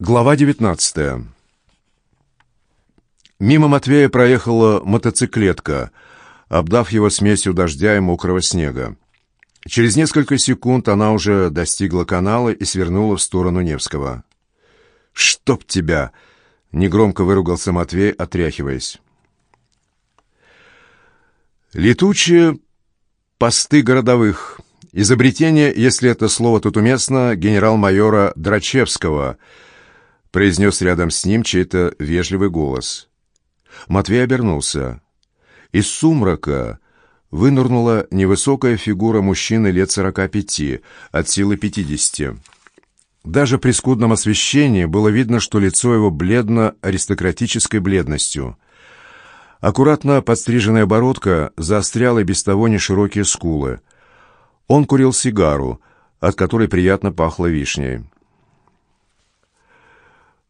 Глава 19 Мимо Матвея проехала мотоциклетка, обдав его смесью дождя и мокрого снега. Через несколько секунд она уже достигла канала и свернула в сторону Невского. «Чтоб тебя!» — негромко выругался Матвей, отряхиваясь. Летучие посты городовых. Изобретение, если это слово тут уместно, генерал-майора Драчевского — произнес рядом с ним чей-то вежливый голос. Матвей обернулся. Из сумрака вынырнула невысокая фигура мужчины лет сорока пяти, от силы пятидесяти. Даже при скудном освещении было видно, что лицо его бледно аристократической бледностью. Аккуратно подстриженная бородка заостряла без того неширокие скулы. Он курил сигару, от которой приятно пахло вишней.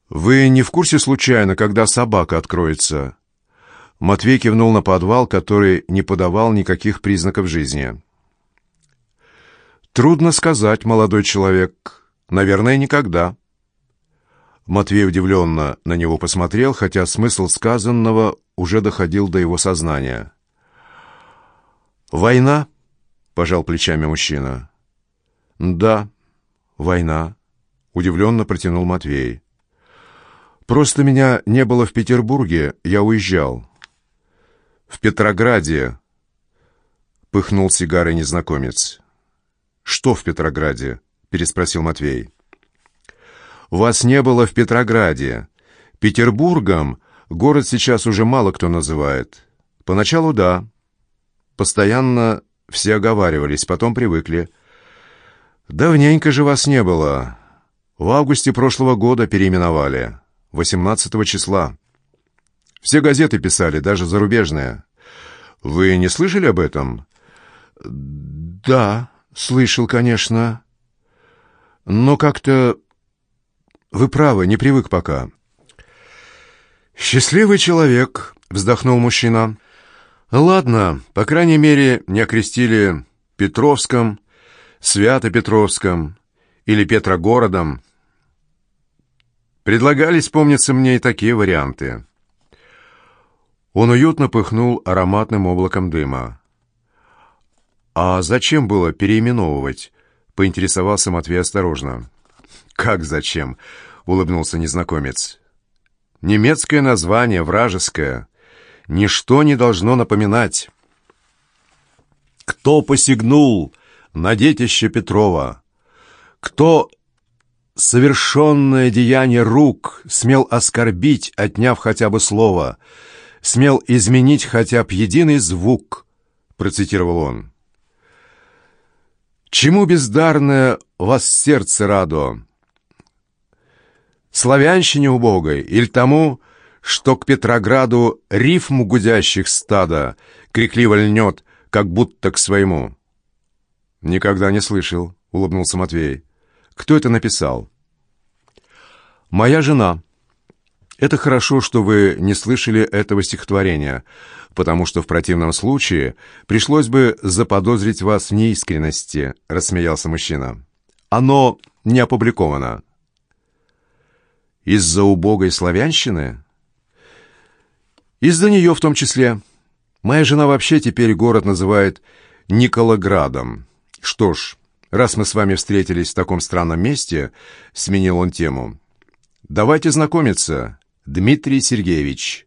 «Вы не в курсе случайно, когда собака откроется?» Матвей кивнул на подвал, который не подавал никаких признаков жизни. «Трудно сказать, молодой человек. Наверное, никогда». Матвей удивленно на него посмотрел, хотя смысл сказанного уже доходил до его сознания. «Война?» — пожал плечами мужчина. «Да, война», — удивленно протянул Матвей. Просто меня не было в Петербурге, я уезжал. В Петрограде, пыхнул сигарой незнакомец. Что в Петрограде? переспросил Матвей. Вас не было в Петрограде. Петербургом город сейчас уже мало кто называет. Поначалу да. Постоянно все оговаривались, потом привыкли. Давненько же вас не было. В августе прошлого года переименовали. 18 числа. Все газеты писали, даже зарубежные. Вы не слышали об этом? Да, слышал, конечно. Но как-то... Вы правы, не привык пока. «Счастливый человек», — вздохнул мужчина. «Ладно, по крайней мере, не окрестили Петровском, Свято-Петровском или Петрогородом. Предлагались, помнится мне, и такие варианты. Он уютно пыхнул ароматным облаком дыма. «А зачем было переименовывать?» — поинтересовался Матвей осторожно. «Как зачем?» — улыбнулся незнакомец. «Немецкое название, вражеское. Ничто не должно напоминать». «Кто посягнул на детище Петрова? Кто совершенное деяние рук смел оскорбить, отняв хотя бы слово, смел изменить хотя бы единый звук, процитировал он. Чему бездарное вас сердце радо? Славянщине убогой или тому, что к Петрограду рифму гудящих стада крикливо льнет, как будто к своему? Никогда не слышал, улыбнулся Матвей. Кто это написал? Моя жена. Это хорошо, что вы не слышали этого стихотворения, потому что в противном случае пришлось бы заподозрить вас в неискренности, рассмеялся мужчина. Оно не опубликовано. Из-за убогой славянщины? Из-за нее в том числе. Моя жена вообще теперь город называет Николоградом. Что ж, «Раз мы с вами встретились в таком странном месте», — сменил он тему, — «давайте знакомиться. Дмитрий Сергеевич».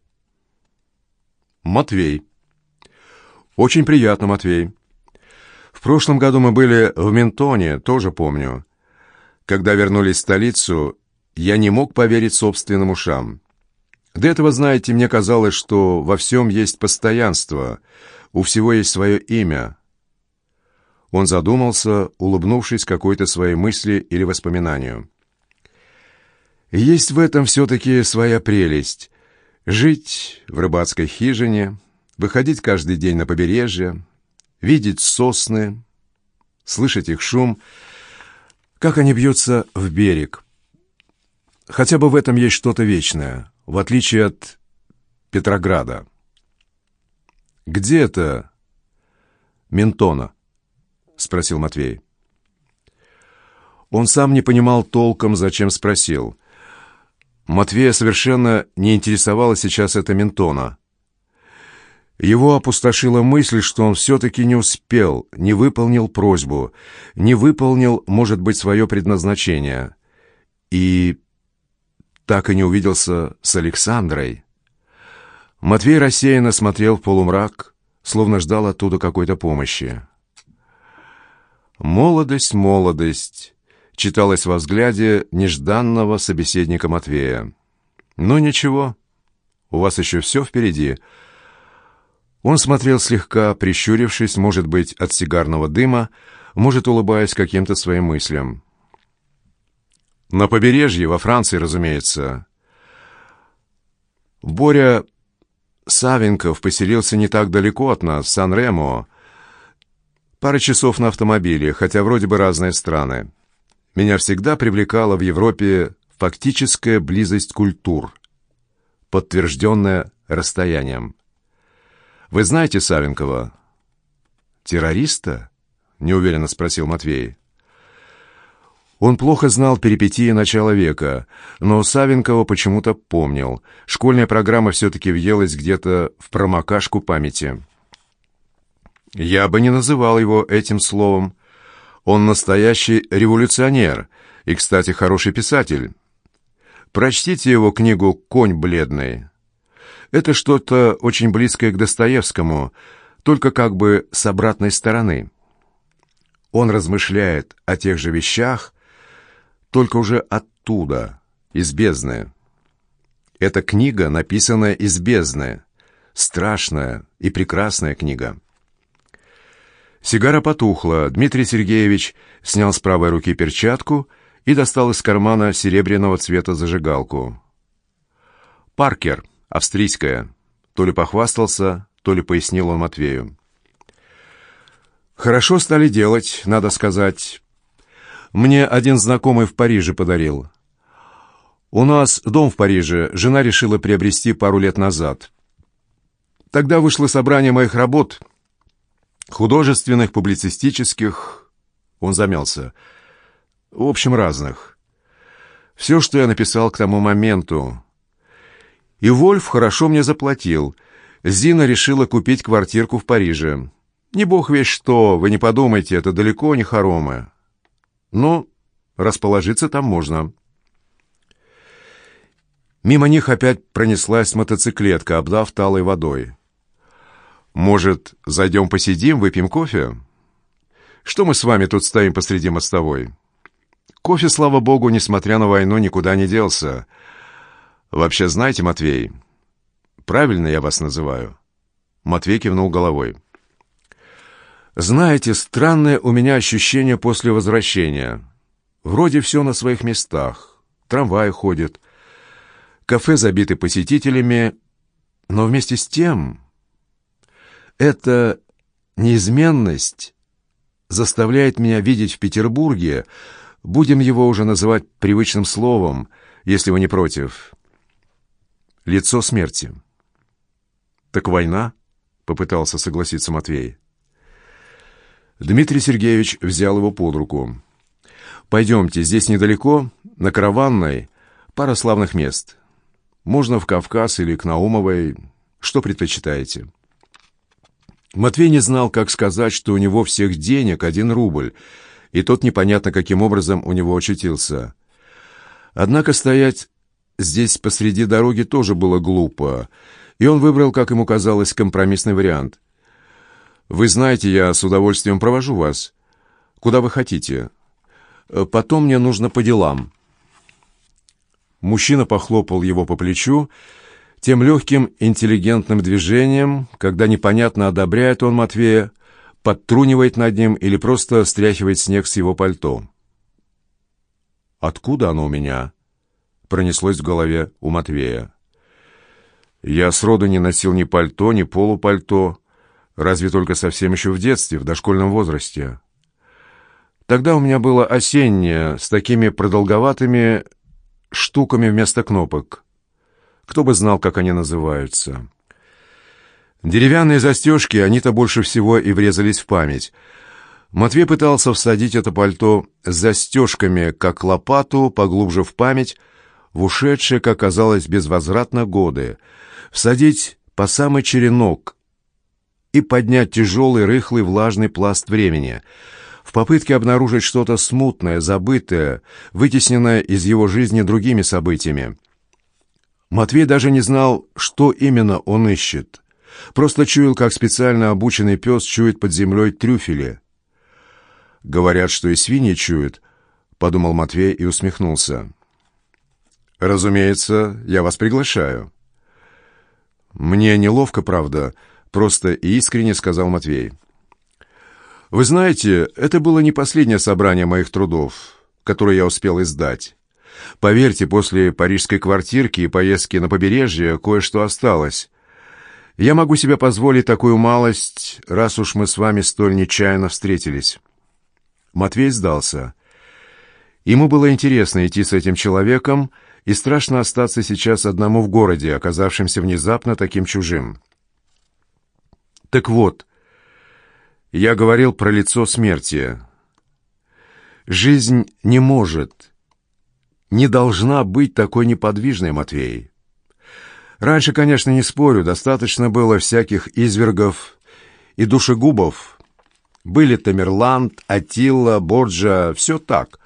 «Матвей». «Очень приятно, Матвей. В прошлом году мы были в Ментоне, тоже помню. Когда вернулись в столицу, я не мог поверить собственным ушам. До этого, знаете, мне казалось, что во всем есть постоянство, у всего есть свое имя». Он задумался, улыбнувшись какой-то своей мысли или воспоминанию. «Есть в этом все-таки своя прелесть. Жить в рыбацкой хижине, выходить каждый день на побережье, видеть сосны, слышать их шум, как они бьются в берег. Хотя бы в этом есть что-то вечное, в отличие от Петрограда. Где это Ментона?» — спросил Матвей. Он сам не понимал толком, зачем спросил. Матвея совершенно не интересовала сейчас эта ментона. Его опустошила мысль, что он все-таки не успел, не выполнил просьбу, не выполнил, может быть, свое предназначение. И так и не увиделся с Александрой. Матвей рассеянно смотрел в полумрак, словно ждал оттуда какой-то помощи. «Молодость, молодость!» — читалось во взгляде нежданного собеседника Матвея. «Ну ничего, у вас еще все впереди». Он смотрел слегка, прищурившись, может быть, от сигарного дыма, может, улыбаясь каким-то своим мыслям. На побережье, во Франции, разумеется. Боря Савенков поселился не так далеко от нас, в Сан-Ремо. Пара часов на автомобиле, хотя вроде бы разные страны. Меня всегда привлекала в Европе фактическая близость культур, подтвержденная расстоянием. Вы знаете Савенкова? Террориста? Неуверенно спросил Матвей. Он плохо знал перипетии начала века, но Савенкова почему-то помнил. Школьная программа все-таки въелась где-то в промокашку памяти. Я бы не называл его этим словом. Он настоящий революционер и, кстати, хороший писатель. Прочтите его книгу «Конь бледный». Это что-то очень близкое к Достоевскому, только как бы с обратной стороны. Он размышляет о тех же вещах, только уже оттуда, из бездны. Эта книга, написанная из бездны, страшная и прекрасная книга. Сигара потухла. Дмитрий Сергеевич снял с правой руки перчатку и достал из кармана серебряного цвета зажигалку. «Паркер», австрийская», то ли похвастался, то ли пояснил он Матвею. «Хорошо стали делать, надо сказать. Мне один знакомый в Париже подарил. У нас дом в Париже жена решила приобрести пару лет назад. Тогда вышло собрание моих работ, художественных, публицистических...» Он замялся. «В общем, разных. Все, что я написал к тому моменту. И Вольф хорошо мне заплатил. Зина решила купить квартирку в Париже. Не бог весь что, вы не подумайте, это далеко не хоромы. Но расположиться там можно. Мимо них опять пронеслась мотоциклетка, обдав талой водой. «Может, зайдем посидим, выпьем кофе? Что мы с вами тут стоим посреди мостовой?» Кофе, слава богу, несмотря на войну, никуда не делся. «Вообще, знаете, Матвей, правильно я вас называю?» Матвей кивнул головой. «Знаете, странное у меня ощущение после возвращения. Вроде все на своих местах. Трамвай ходит, кафе забиты посетителями, но вместе с тем эта неизменность заставляет меня видеть в Петербурге, будем его уже называть привычным словом, если вы не против, лицо смерти. «Так война?» — попытался согласиться Матвей. Дмитрий Сергеевич взял его под руку. «Пойдемте, здесь недалеко, на Караванной, пара славных мест. Можно в Кавказ или к Наумовой. Что предпочитаете?» Матвей не знал, как сказать, что у него всех денег один рубль, и тот непонятно каким образом у него очутился. Однако стоять здесь посреди дороги тоже было глупо, и он выбрал, как ему казалось, компромиссный вариант. Вы знаете, я с удовольствием провожу вас. Куда вы хотите? Э, потом мне нужно по делам». Мужчина похлопал его по плечу тем легким интеллигентным движением, когда непонятно одобряет он Матвея, подтрунивает над ним или просто стряхивает снег с его пальто. «Откуда оно у меня?» — пронеслось в голове у Матвея. «Я сроду не носил ни пальто, ни полупальто, Разве только совсем еще в детстве, в дошкольном возрасте. Тогда у меня было осеннее, с такими продолговатыми штуками вместо кнопок. Кто бы знал, как они называются. Деревянные застежки, они-то больше всего и врезались в память. Матвей пытался всадить это пальто с застежками, как лопату, поглубже в память, в ушедшие, как оказалось, безвозвратно годы, всадить по самый черенок и поднять тяжелый, рыхлый, влажный пласт времени — в попытке обнаружить что-то смутное, забытое, вытесненное из его жизни другими событиями. Матвей даже не знал, что именно он ищет. Просто чуял, как специально обученный пес чует под землей трюфели. «Говорят, что и свиньи чуют», — подумал Матвей и усмехнулся. «Разумеется, я вас приглашаю». «Мне неловко, правда», — просто и искренне сказал Матвей. Вы знаете, это было не последнее собрание моих трудов, которое я успел издать. Поверьте, после парижской квартирки и поездки на побережье кое-что осталось. Я могу себе позволить такую малость, раз уж мы с вами столь нечаянно встретились». Матвей сдался. Ему было интересно идти с этим человеком, и страшно остаться сейчас одному в городе, оказавшимся внезапно таким чужим. «Так вот», я говорил про лицо смерти. Жизнь не может, не должна быть такой неподвижной, Матвей. Раньше, конечно, не спорю, достаточно было всяких извергов и душегубов. Были Тамерланд, Атилла, Борджа, все так.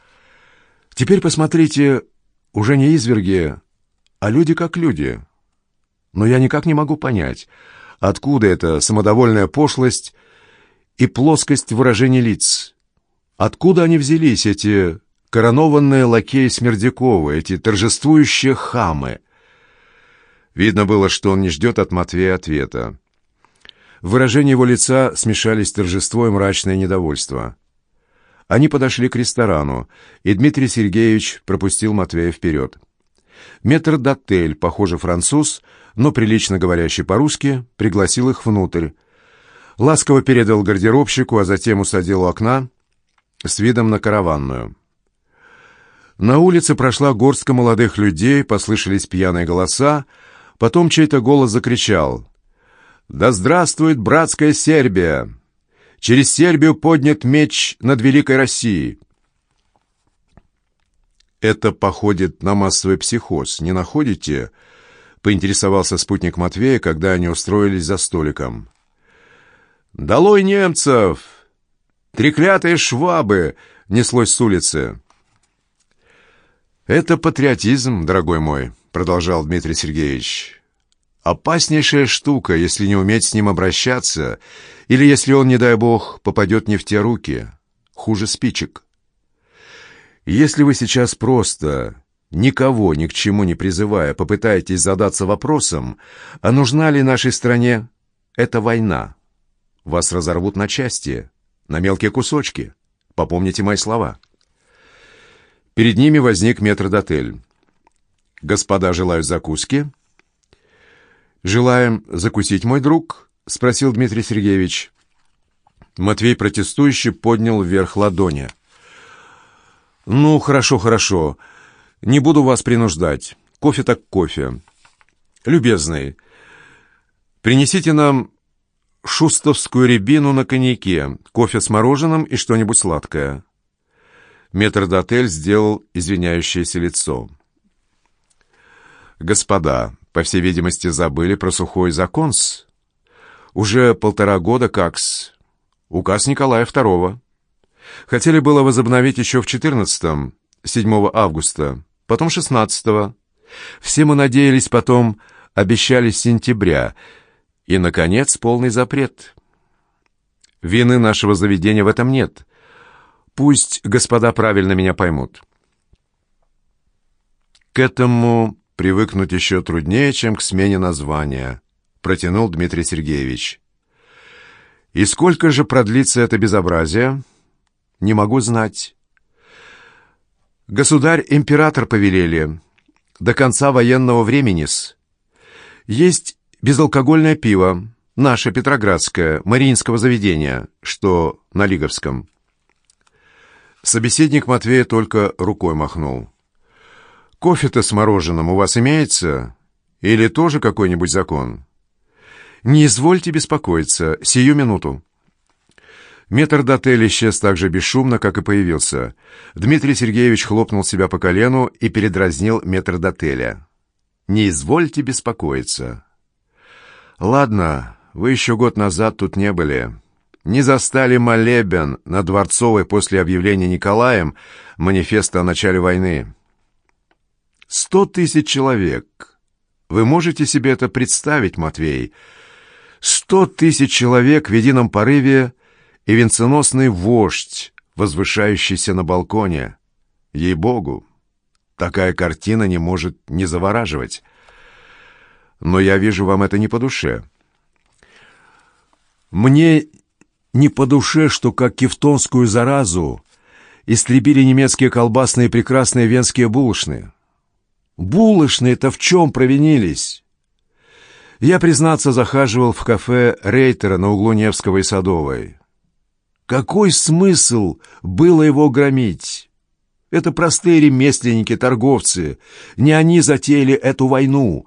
Теперь посмотрите, уже не изверги, а люди как люди. Но я никак не могу понять, откуда эта самодовольная пошлость и плоскость выражений лиц. Откуда они взялись, эти коронованные лакеи Смердяковы, эти торжествующие хамы? Видно было, что он не ждет от Матвея ответа. В выражении его лица смешались торжество и мрачное недовольство. Они подошли к ресторану, и Дмитрий Сергеевич пропустил Матвея вперед. Метр Даттель, похоже, француз, но прилично говорящий по-русски, пригласил их внутрь, ласково передал гардеробщику, а затем усадил у окна с видом на караванную. На улице прошла горстка молодых людей, послышались пьяные голоса, потом чей-то голос закричал «Да здравствует братская Сербия! Через Сербию поднят меч над Великой Россией!» «Это походит на массовый психоз, не находите?» — поинтересовался спутник Матвея, когда они устроились за столиком. «Долой немцев! Треклятые швабы!» — неслось с улицы. «Это патриотизм, дорогой мой», — продолжал Дмитрий Сергеевич. «Опаснейшая штука, если не уметь с ним обращаться, или если он, не дай бог, попадет не в те руки. Хуже спичек. Если вы сейчас просто, никого ни к чему не призывая, попытаетесь задаться вопросом, а нужна ли нашей стране эта война?» Вас разорвут на части, на мелкие кусочки. Попомните мои слова. Перед ними возник метрдотель. «Господа желают закуски?» «Желаем закусить, мой друг?» — спросил Дмитрий Сергеевич. Матвей протестующе поднял вверх ладони. «Ну, хорошо, хорошо. Не буду вас принуждать. Кофе так кофе. Любезный, принесите нам шустовскую рябину на коньяке, кофе с мороженым и что-нибудь сладкое. Метрдотель сделал извиняющееся лицо. «Господа, по всей видимости, забыли про сухой законс. Уже полтора года как-с. Указ Николая II. Хотели было возобновить еще в 14-м, 7 августа, потом 16-го. Все мы надеялись потом, обещали сентября — и, наконец, полный запрет. Вины нашего заведения в этом нет. Пусть господа правильно меня поймут. К этому привыкнуть еще труднее, чем к смене названия, протянул Дмитрий Сергеевич. И сколько же продлится это безобразие? Не могу знать. Государь-император повелели. До конца военного времени-с. Есть Безалкогольное пиво, наше петроградское, Мариинского заведения, что на Лиговском. Собеседник Матвея только рукой махнул. «Кофе-то с мороженым у вас имеется? Или тоже какой-нибудь закон?» «Не извольте беспокоиться, сию минуту». Метр до отеля исчез так же бесшумно, как и появился. Дмитрий Сергеевич хлопнул себя по колену и передразнил метр до отеля. «Не извольте беспокоиться». «Ладно, вы еще год назад тут не были. Не застали молебен на Дворцовой после объявления Николаем манифеста о начале войны. Сто тысяч человек. Вы можете себе это представить, Матвей? Сто тысяч человек в едином порыве и венценосный вождь, возвышающийся на балконе. Ей-богу, такая картина не может не завораживать. Но я вижу, вам это не по душе. Мне не по душе, что как кефтонскую заразу истребили немецкие колбасные прекрасные венские булочные. Булочные-то в чем провинились? Я, признаться, захаживал в кафе Рейтера на углу Невского и Садовой. Какой смысл было его громить? Это простые ремесленники, торговцы. Не они затеяли эту войну.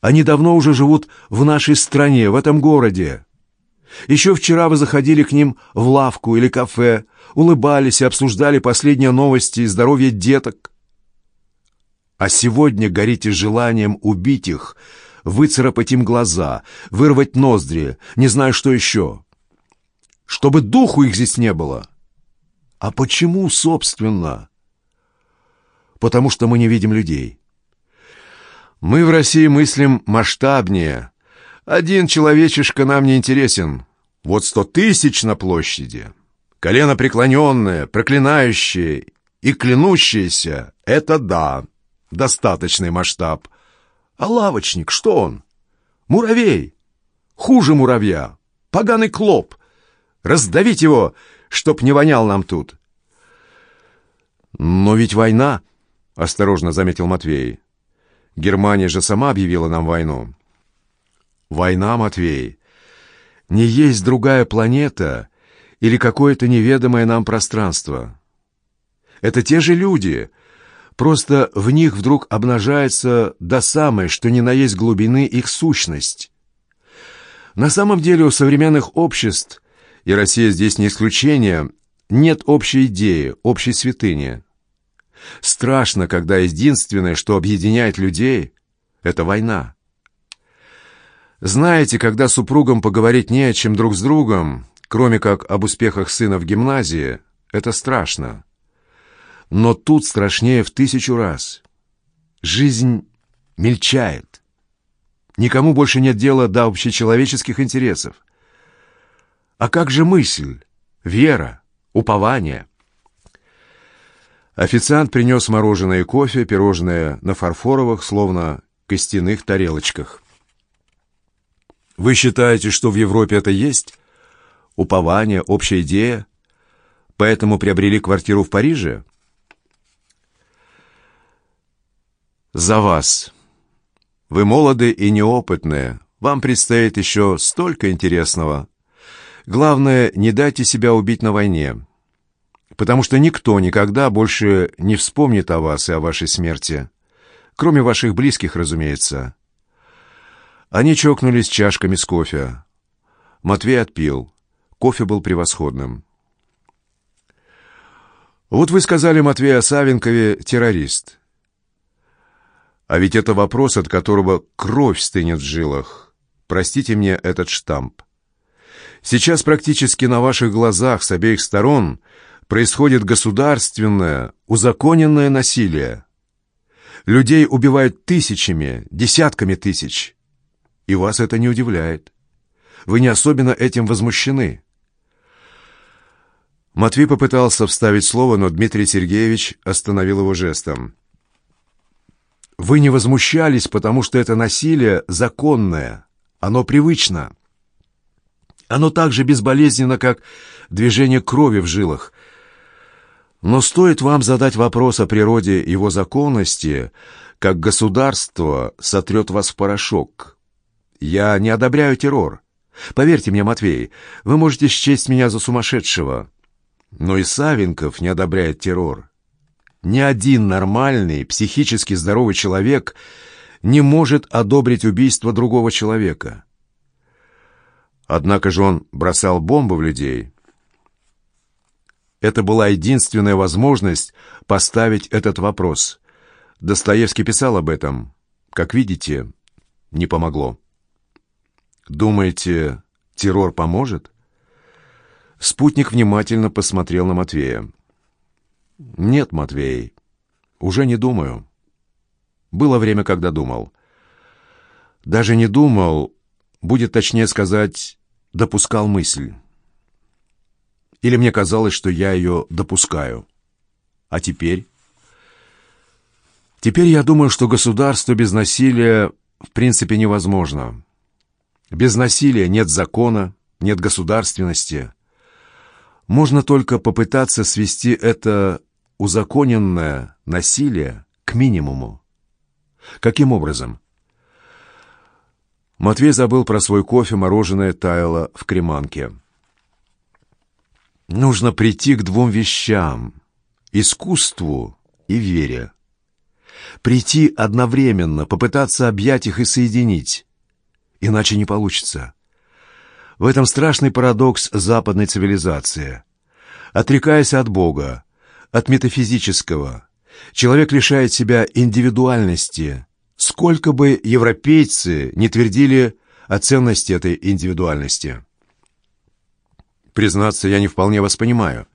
Они давно уже живут в нашей стране, в этом городе. Еще вчера вы заходили к ним в лавку или кафе, улыбались и обсуждали последние новости и здоровье деток. А сегодня горите желанием убить их, выцарапать им глаза, вырвать ноздри, не знаю, что еще чтобы духу их здесь не было. А почему, собственно? Потому что мы не видим людей. Мы в России мыслим масштабнее. Один человечишка нам не интересен. Вот сто тысяч на площади. Колено преклоненное, проклинающее и клянущееся — это да, достаточный масштаб. А лавочник, что он? Муравей. Хуже муравья. Поганый клоп. Раздавить его, чтоб не вонял нам тут. Но ведь война, осторожно заметил Матвей. Германия же сама объявила нам войну. Война, Матвей, не есть другая планета или какое-то неведомое нам пространство. Это те же люди, просто в них вдруг обнажается до самой, что ни на есть глубины их сущность. На самом деле у современных обществ и Россия здесь не исключение, нет общей идеи, общей святыни. Страшно, когда единственное, что объединяет людей, это война. Знаете, когда супругам поговорить не о чем друг с другом, кроме как об успехах сына в гимназии, это страшно. Но тут страшнее в тысячу раз. Жизнь мельчает. Никому больше нет дела до общечеловеческих интересов. А как же мысль, вера, упование? Официант принес мороженое и кофе, пирожное на фарфоровых, словно костяных тарелочках. Вы считаете, что в Европе это есть? Упование, общая идея? Поэтому приобрели квартиру в Париже? За вас. Вы молоды и неопытные. Вам предстоит еще столько интересного. Главное, не дайте себя убить на войне, потому что никто никогда больше не вспомнит о вас и о вашей смерти, кроме ваших близких, разумеется. Они чокнулись чашками с кофе. Матвей отпил. Кофе был превосходным. «Вот вы сказали, Матвей, о Савенкове террорист. А ведь это вопрос, от которого кровь стынет в жилах. Простите мне этот штамп. Сейчас практически на ваших глазах с обеих сторон происходит государственное, узаконенное насилие. Людей убивают тысячами, десятками тысяч. И вас это не удивляет. Вы не особенно этим возмущены. Матвей попытался вставить слово, но Дмитрий Сергеевич остановил его жестом. Вы не возмущались, потому что это насилие законное, оно привычно. Оно так же безболезненно, как движение крови в жилах. Но стоит вам задать вопрос о природе его законности, как государство сотрет вас в порошок. Я не одобряю террор. Поверьте мне, Матвей, вы можете счесть меня за сумасшедшего. Но и Савенков не одобряет террор. Ни один нормальный, психически здоровый человек не может одобрить убийство другого человека. Однако же он бросал бомбы в людей. Это была единственная возможность поставить этот вопрос. Достоевский писал об этом. Как видите, не помогло. Думаете, террор поможет? Спутник внимательно посмотрел на Матвея. Нет, Матвей, уже не думаю. Было время, когда думал. Даже не думал, будет точнее сказать, допускал мысль. Или мне казалось, что я ее допускаю. А теперь? Теперь я думаю, что государство без насилия в принципе невозможно. Без насилия нет закона, нет государственности. Можно только попытаться свести это узаконенное насилие к минимуму. Каким образом? Матвей забыл про свой кофе, мороженое таяло в креманке. Нужно прийти к двум вещам — искусству и вере. Прийти одновременно, попытаться объять их и соединить. Иначе не получится. В этом страшный парадокс западной цивилизации. Отрекаясь от Бога, от метафизического, человек лишает себя индивидуальности, сколько бы европейцы не твердили о ценности этой индивидуальности. Признаться, я не вполне вас понимаю.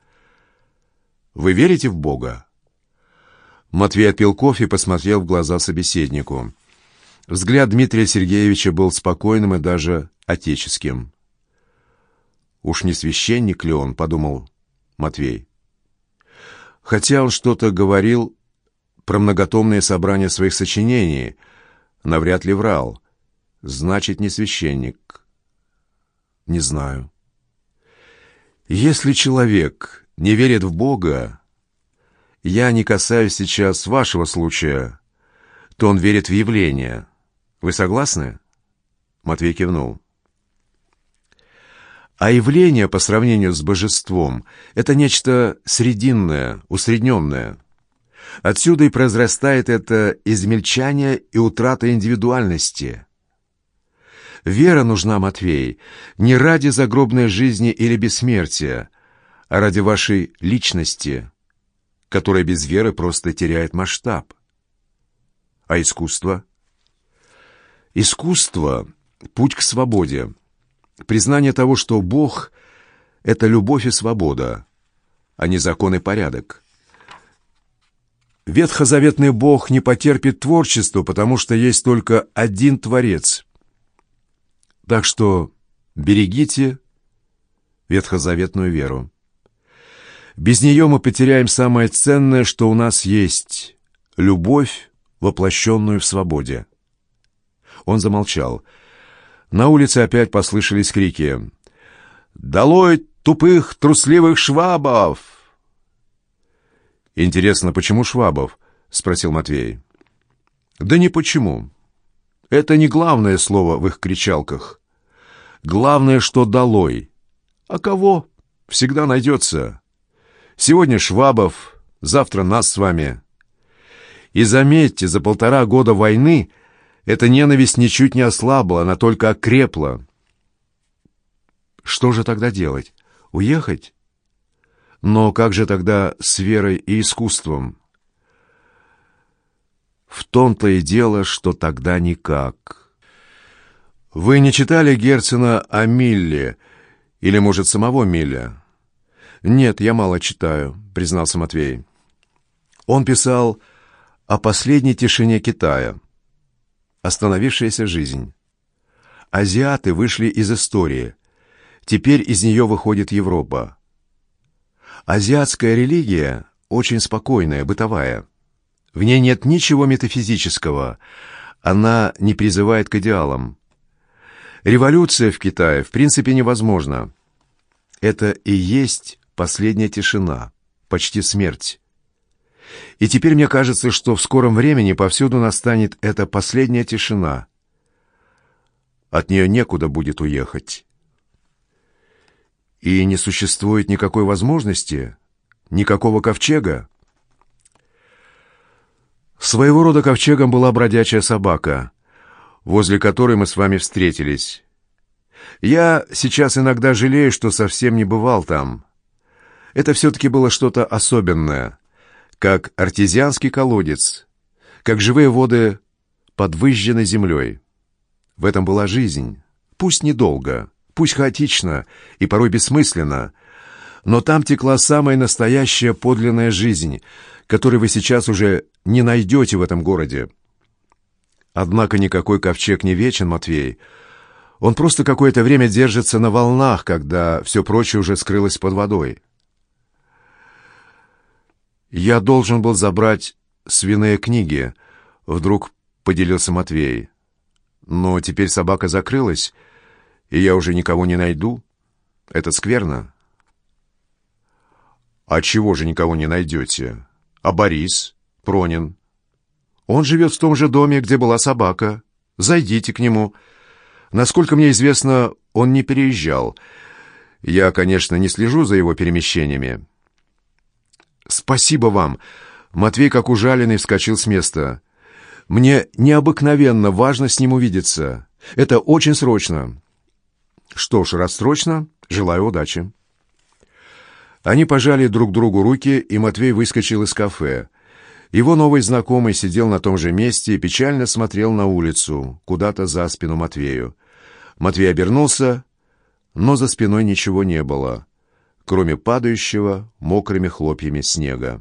Вы верите в Бога? Матвей отпил кофе и посмотрел в глаза собеседнику. Взгляд Дмитрия Сергеевича был спокойным и даже отеческим. «Уж не священник ли он?» — подумал Матвей. Хотя он что-то говорил про многотомные собрания своих сочинений, навряд ли врал. Значит, не священник. Не знаю. Если человек не верит в Бога, я не касаюсь сейчас вашего случая, то он верит в явление. Вы согласны? Матвей кивнул. А явление по сравнению с божеством — это нечто срединное, усредненное. Отсюда и произрастает это измельчание и утрата индивидуальности. Вера нужна, Матвей, не ради загробной жизни или бессмертия, а ради вашей личности, которая без веры просто теряет масштаб. А искусство? Искусство — путь к свободе признание того, что Бог — это любовь и свобода, а не закон и порядок. Ветхозаветный Бог не потерпит творчество, потому что есть только один Творец. Так что берегите ветхозаветную веру. Без нее мы потеряем самое ценное, что у нас есть — любовь, воплощенную в свободе. Он замолчал — на улице опять послышались крики. «Долой тупых, трусливых швабов!» «Интересно, почему швабов?» — спросил Матвей. «Да не почему. Это не главное слово в их кричалках. Главное, что долой. А кого? Всегда найдется. Сегодня швабов, завтра нас с вами. И заметьте, за полтора года войны — эта ненависть ничуть не ослабла, она только окрепла. Что же тогда делать? Уехать? Но как же тогда с верой и искусством? В том-то и дело, что тогда никак. Вы не читали Герцена о Милле или, может, самого Милля? Нет, я мало читаю, признался Матвей. Он писал о последней тишине Китая остановившаяся жизнь. Азиаты вышли из истории. Теперь из нее выходит Европа. Азиатская религия очень спокойная, бытовая. В ней нет ничего метафизического. Она не призывает к идеалам. Революция в Китае в принципе невозможна. Это и есть последняя тишина, почти смерть. И теперь мне кажется, что в скором времени повсюду настанет эта последняя тишина. От нее некуда будет уехать. И не существует никакой возможности, никакого ковчега. Своего рода ковчегом была бродячая собака, возле которой мы с вами встретились. Я сейчас иногда жалею, что совсем не бывал там. Это все-таки было что-то особенное, как артезианский колодец, как живые воды под выжженной землей. В этом была жизнь, пусть недолго, пусть хаотично и порой бессмысленно, но там текла самая настоящая подлинная жизнь, которой вы сейчас уже не найдете в этом городе. Однако никакой ковчег не вечен, Матвей. Он просто какое-то время держится на волнах, когда все прочее уже скрылось под водой. «Я должен был забрать свиные книги», — вдруг поделился Матвей. «Но теперь собака закрылась, и я уже никого не найду. Это скверно». «А чего же никого не найдете? А Борис? Пронин?» «Он живет в том же доме, где была собака. Зайдите к нему. Насколько мне известно, он не переезжал. Я, конечно, не слежу за его перемещениями». «Спасибо вам!» Матвей, как ужаленный, вскочил с места. «Мне необыкновенно важно с ним увидеться. Это очень срочно». «Что ж, раз срочно, желаю удачи». Они пожали друг другу руки, и Матвей выскочил из кафе. Его новый знакомый сидел на том же месте и печально смотрел на улицу, куда-то за спину Матвею. Матвей обернулся, но за спиной ничего не было кроме падающего мокрыми хлопьями снега.